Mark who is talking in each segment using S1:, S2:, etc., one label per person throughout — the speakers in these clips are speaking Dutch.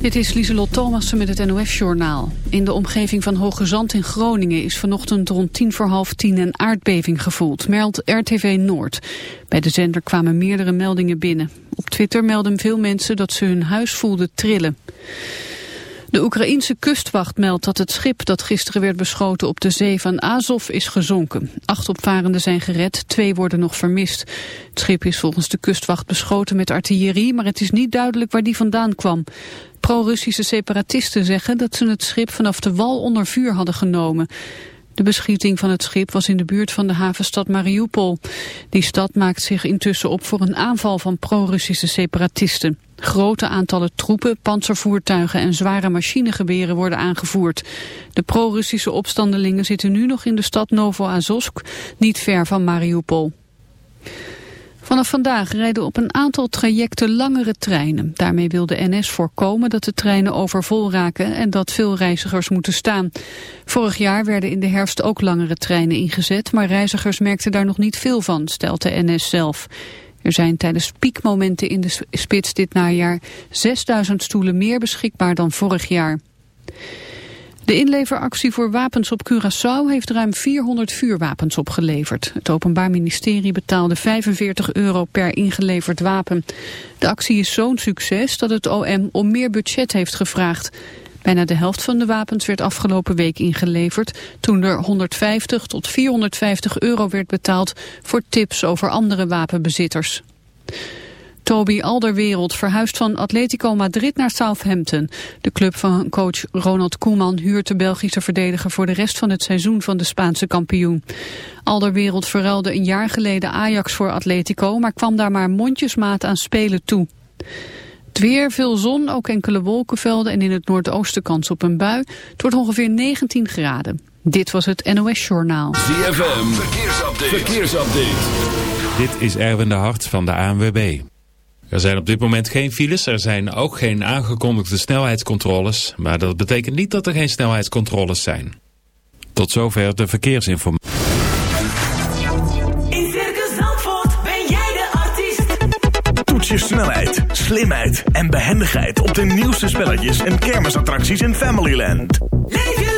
S1: Dit is Lieselot Thomassen met het NOS-journaal. In de omgeving van Hoge Zand in Groningen is vanochtend rond tien voor half tien een aardbeving gevoeld, meldt RTV Noord. Bij de zender kwamen meerdere meldingen binnen. Op Twitter melden veel mensen dat ze hun huis voelden trillen. De Oekraïense kustwacht meldt dat het schip dat gisteren werd beschoten op de zee van Azov is gezonken. Acht opvarenden zijn gered, twee worden nog vermist. Het schip is volgens de kustwacht beschoten met artillerie, maar het is niet duidelijk waar die vandaan kwam. Pro-Russische separatisten zeggen dat ze het schip vanaf de wal onder vuur hadden genomen. De beschieting van het schip was in de buurt van de havenstad Mariupol. Die stad maakt zich intussen op voor een aanval van pro-Russische separatisten. Grote aantallen troepen, panzervoertuigen en zware machinegeweren worden aangevoerd. De pro-Russische opstandelingen zitten nu nog in de stad Novo-Azovsk, niet ver van Mariupol. Vanaf vandaag rijden op een aantal trajecten langere treinen. Daarmee wil de NS voorkomen dat de treinen overvol raken en dat veel reizigers moeten staan. Vorig jaar werden in de herfst ook langere treinen ingezet, maar reizigers merkten daar nog niet veel van, stelt de NS zelf. Er zijn tijdens piekmomenten in de spits dit najaar 6000 stoelen meer beschikbaar dan vorig jaar. De inleveractie voor wapens op Curaçao heeft ruim 400 vuurwapens opgeleverd. Het Openbaar Ministerie betaalde 45 euro per ingeleverd wapen. De actie is zo'n succes dat het OM om meer budget heeft gevraagd. Bijna de helft van de wapens werd afgelopen week ingeleverd... toen er 150 tot 450 euro werd betaald voor tips over andere wapenbezitters. Toby Alderwereld verhuist van Atletico Madrid naar Southampton. De club van coach Ronald Koeman huurt de Belgische verdediger voor de rest van het seizoen van de Spaanse kampioen. Alderwereld verruilde een jaar geleden Ajax voor Atletico, maar kwam daar maar mondjesmaat aan spelen toe. Het weer, veel zon, ook enkele wolkenvelden en in het noordoosten kans op een bui. Het wordt ongeveer 19 graden. Dit was het NOS Journaal.
S2: ZFM, verkeersupdate. verkeersupdate.
S3: Dit is Erwin de Hart van de ANWB. Er zijn op dit moment geen files, er zijn ook geen aangekondigde snelheidscontroles, maar dat betekent niet dat er geen snelheidscontroles zijn. Tot zover de verkeersinformatie.
S4: In Circus Zandvoort ben jij de artiest.
S5: Toets je snelheid, slimheid en behendigheid op de nieuwste spelletjes en kermisattracties in Familyland.
S4: Leef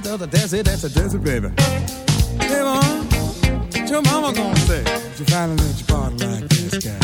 S6: dancing to the dancing, dancing, dancing,
S7: baby.
S8: Hey, mom, what your mama gonna say? If you finally let your body like this guy.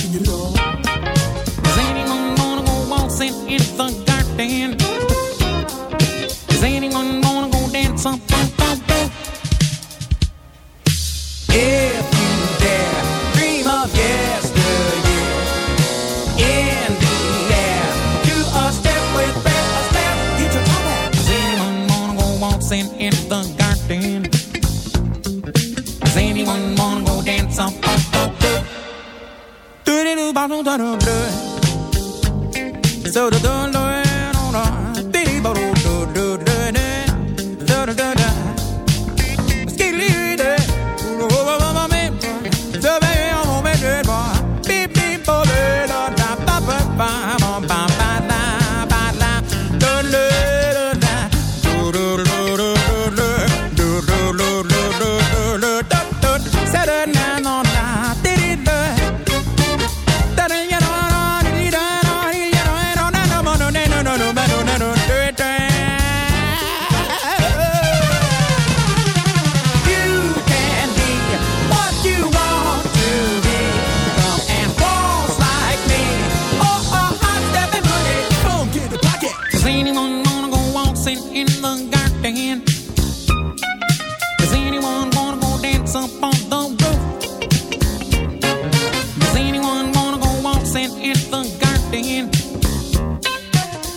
S9: don't, don't, don't. So. dancing in the garden.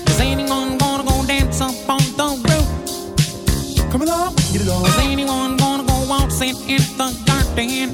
S9: Is anyone gonna go dance up on the roof?
S8: Come along, get it on.
S9: Is anyone gonna go waltz in the garden?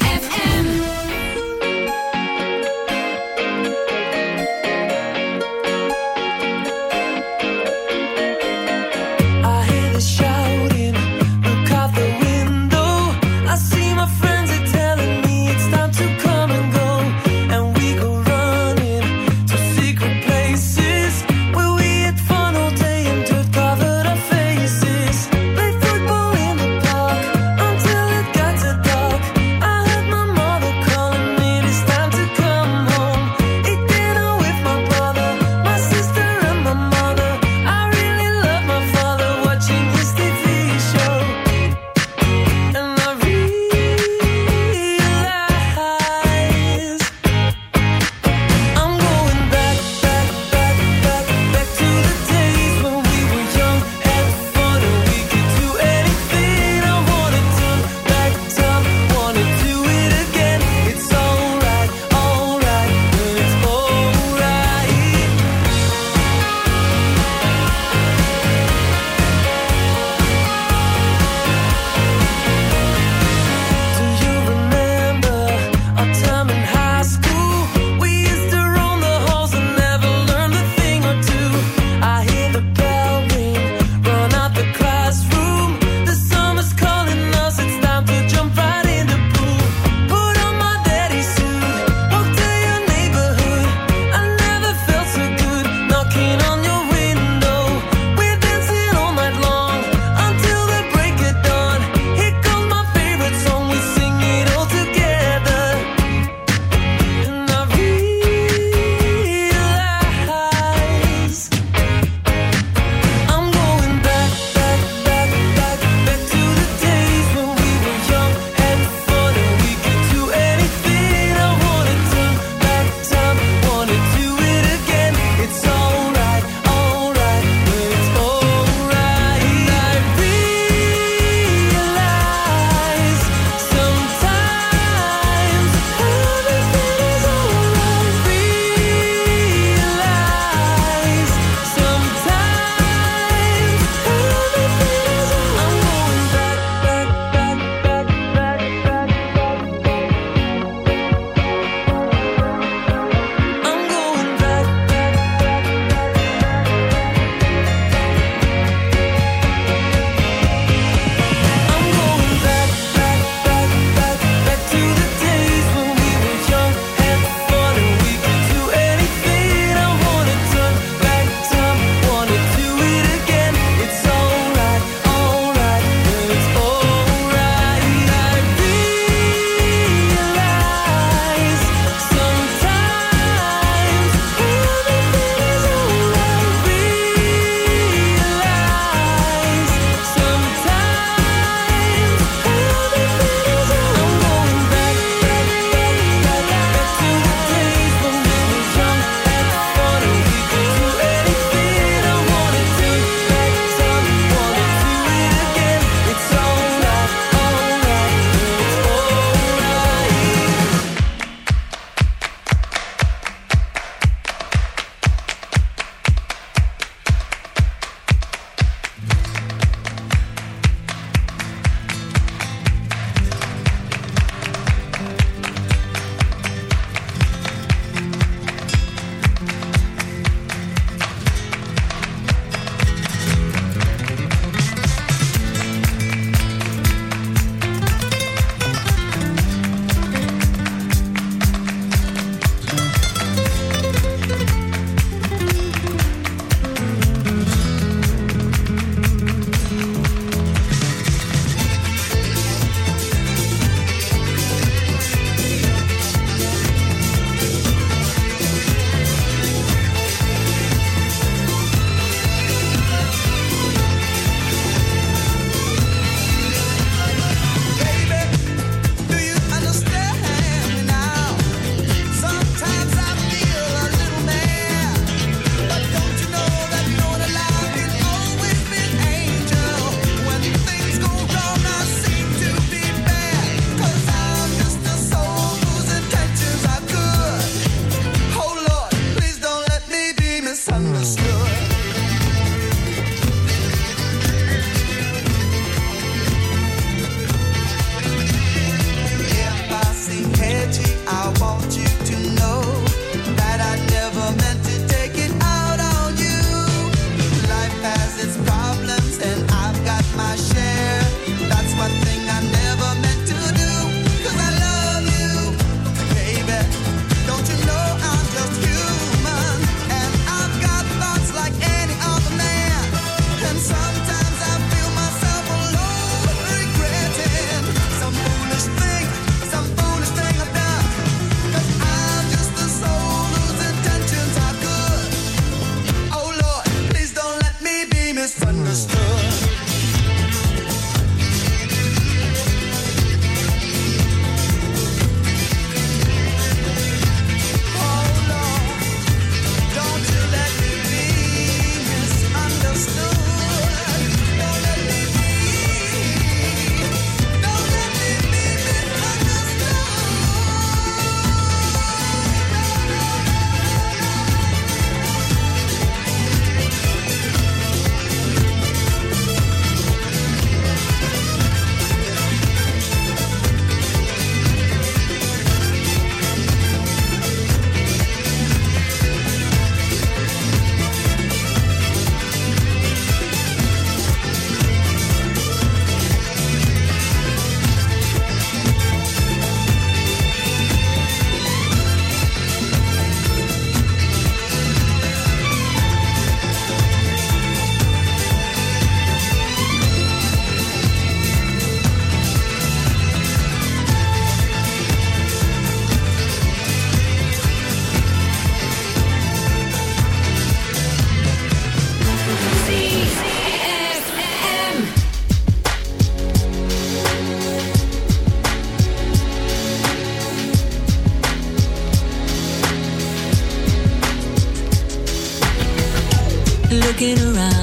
S10: Looking around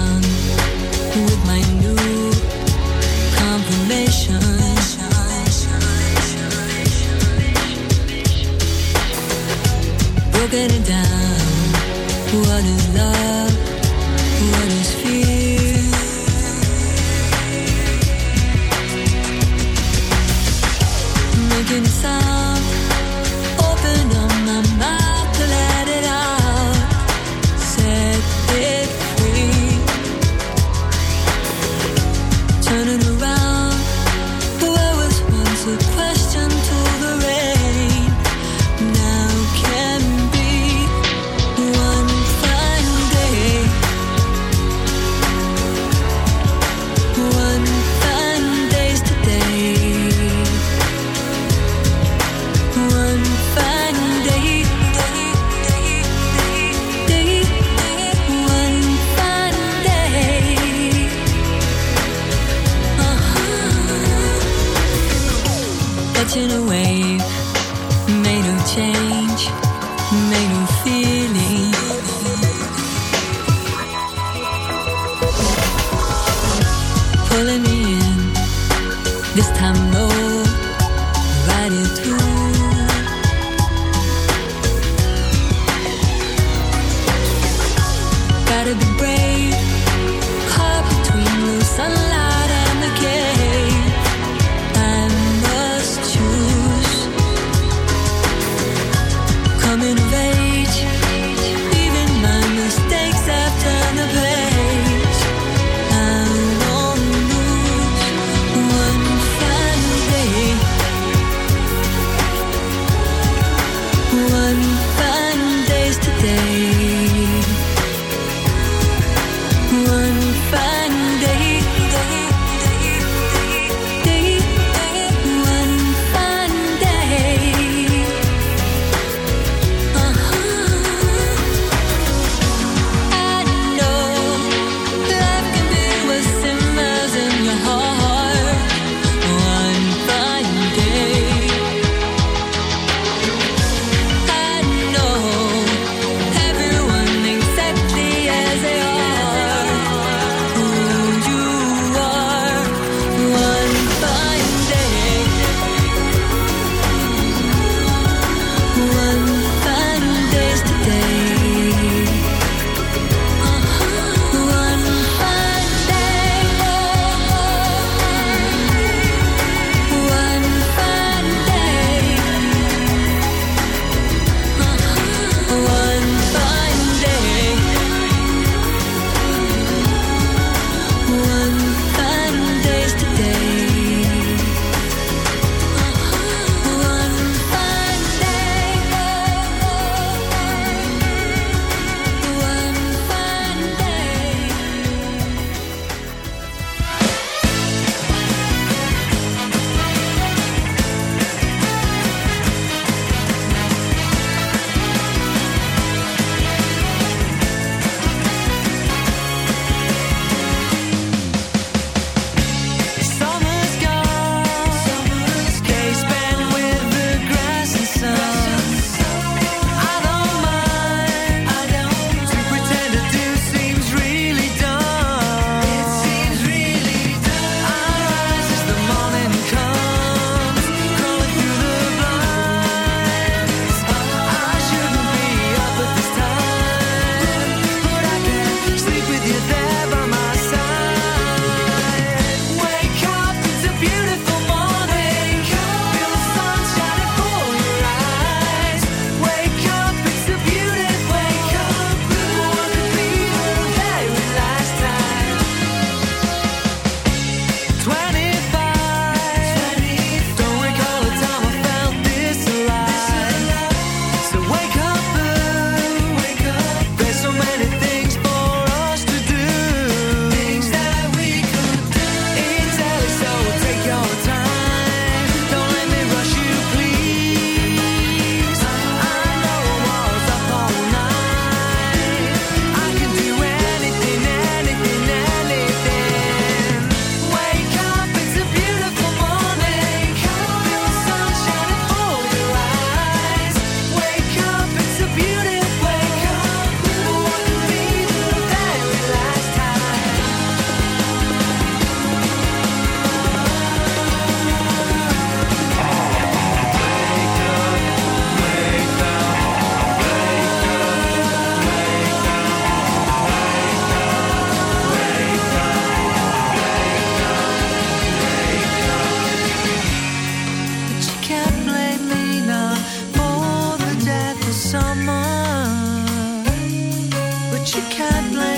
S2: you can't blame.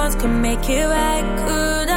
S10: once make it right, could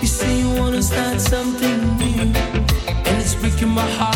S10: You say you
S6: wanna start something new, and it's breaking my heart.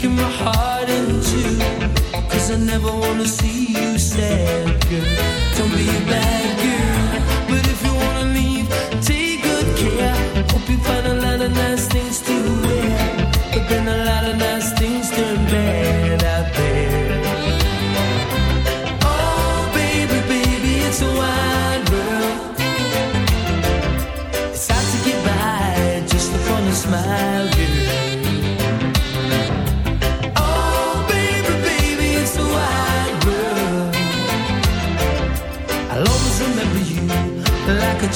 S6: Breaking my heart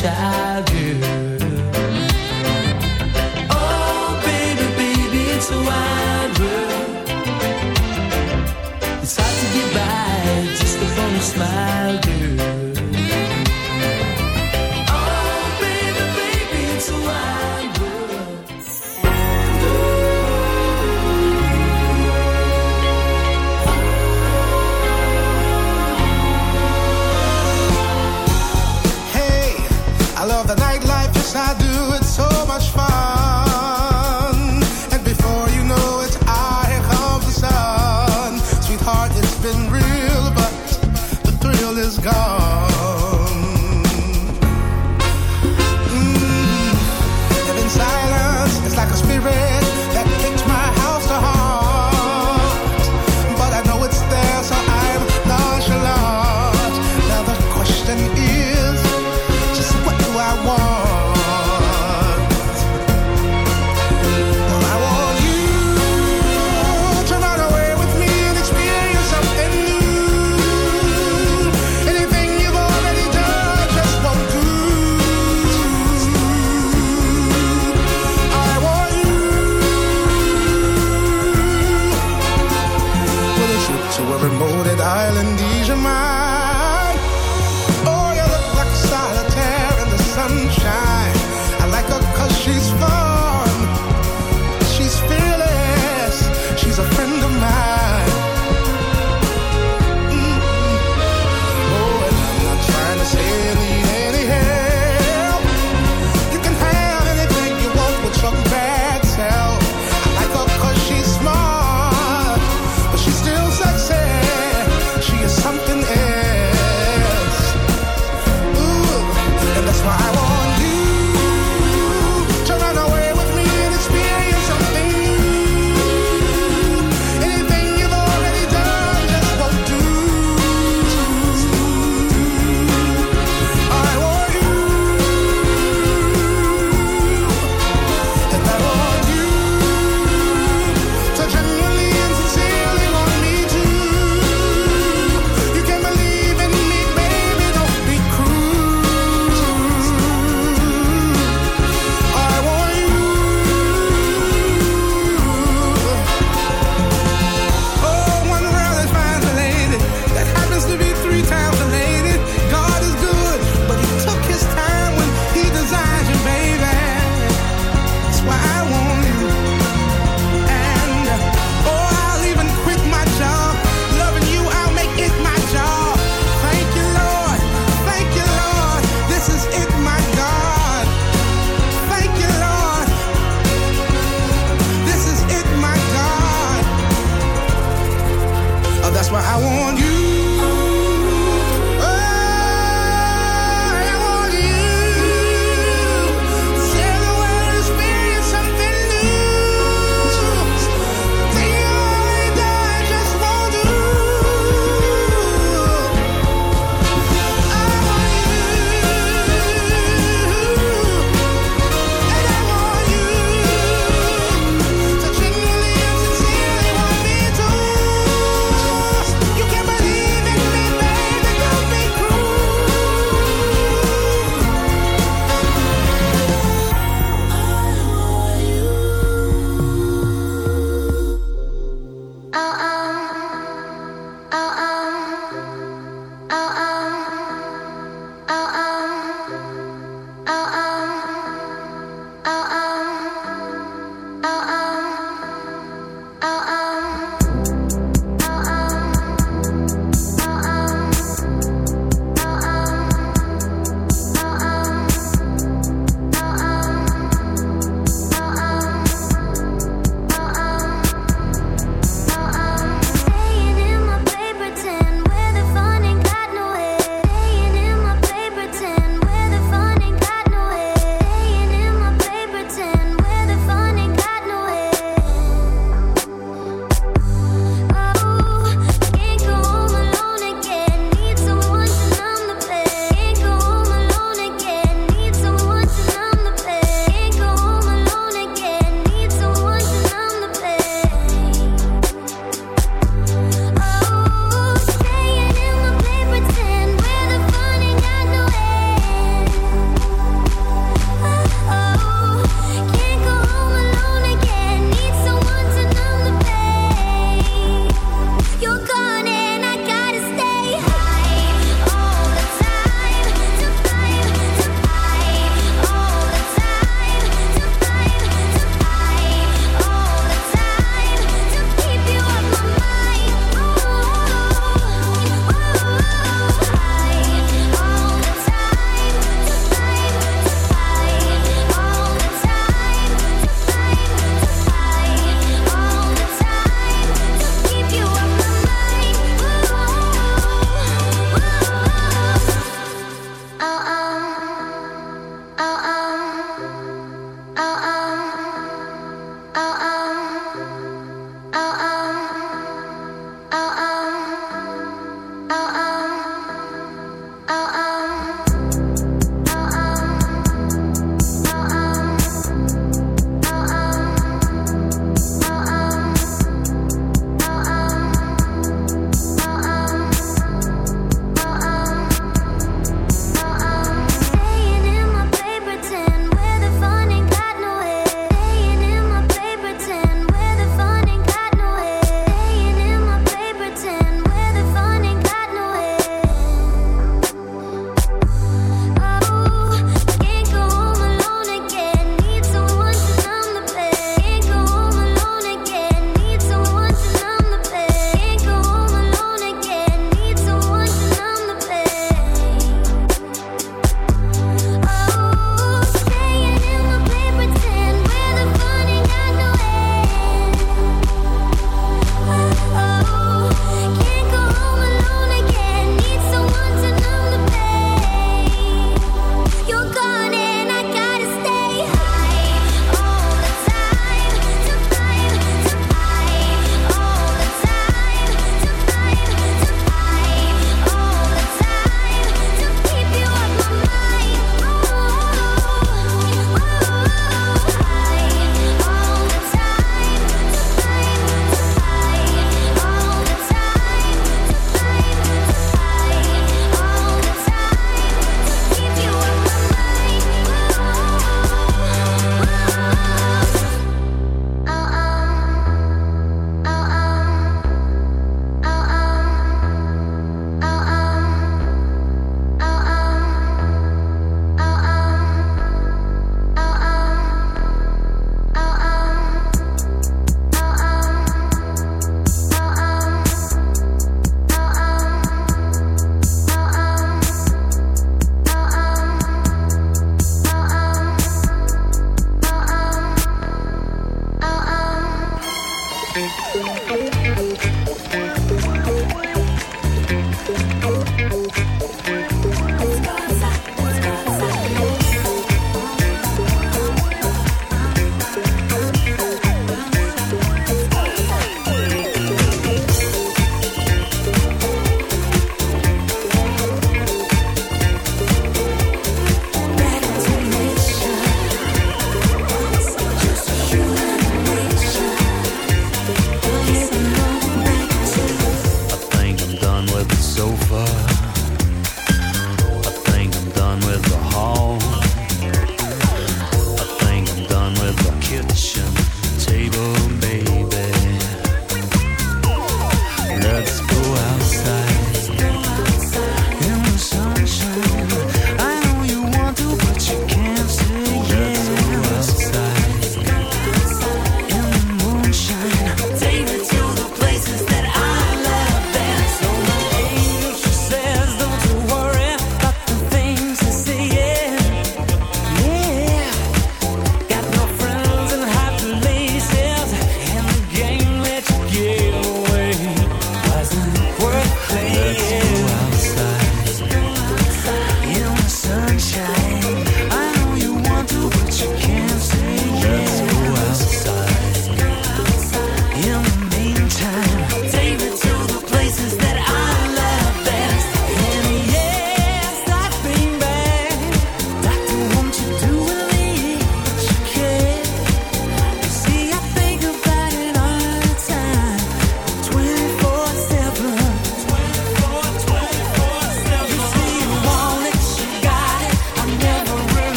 S6: child,